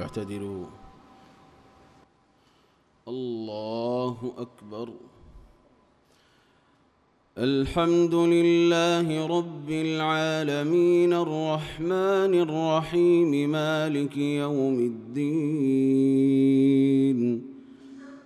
اعتدلوا. الله أكبر. الحمد لله رب العالمين. الرحمن الرحيم. مالك يوم الدين.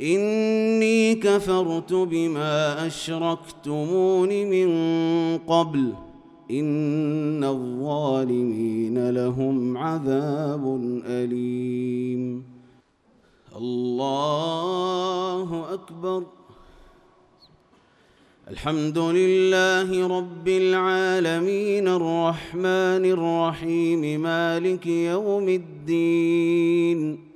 إني كفرت بما أشركتمون من قبل. إن الظالمين لهم عذاب أليم. الله أكبر. الحمد لله رب العالمين. الرحمن الرحيم. مالك يوم الدين.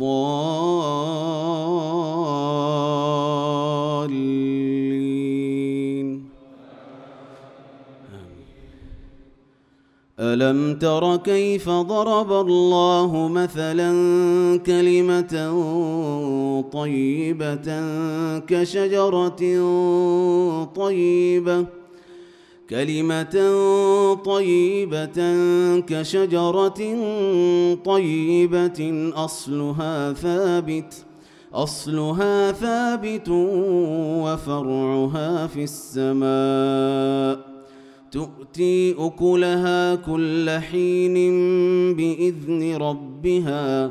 الضالين. ألم تر كيف ضرب الله مثلا كلمة طيبة كشجرة طيبة؟ كلمة طيبة كشجرة طيبة أصلها ثابت أصلها ثابت وفرعها في السماء. تؤتي أكلها كل حين بإذن ربها.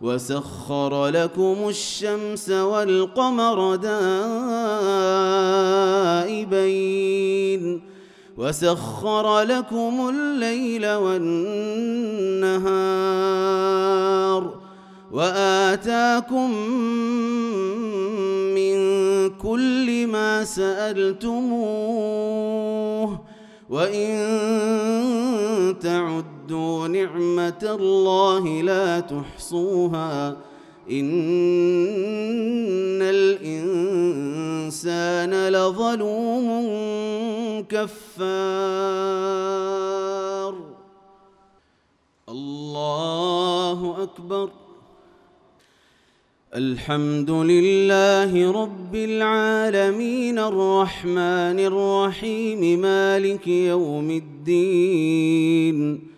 وسخر لكم الشمس والقمر دائبين وسخر لكم الليل والنهار وآتاكم من كل ما سألتموه وإن تعدوا نعمة الله لا تحصوها. إن الإنسان لظلوم كفار. الله أكبر. الحمد لله رب العالمين. الرحمن الرحيم. مالك يوم الدين.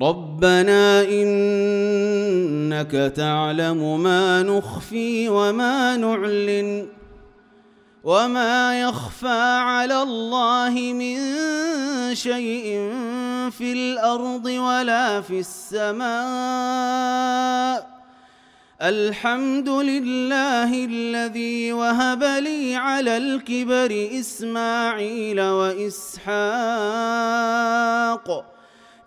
ربنا انك تعلم ما نخفي وما نعلن وما يخفى على الله من شيء في الأرض ولا في السماء الحمد لله الذي وهب لي على الكبر اسماعيل واسحاق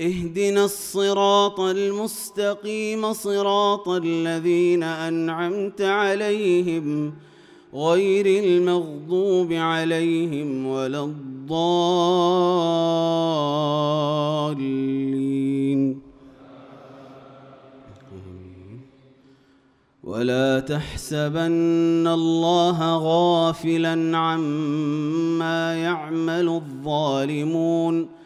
اهدنا الصراط المستقيم صراط الذين أنعمت عليهم غير المغضوب عليهم ولا الضالين. ولا تحسبن الله غافلا عما يعمل الظالمون.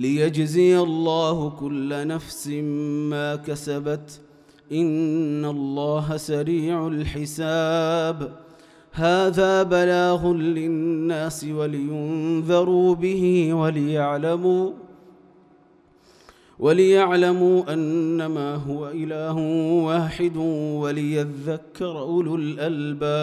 ليجزي الله كل نفس ما كسبت. إن الله سريع الحساب. هذا بلاغ للناس ولينذروا به وليعلموا وليعلموا أنما هو إله واحد وليذكر أولو الألباب.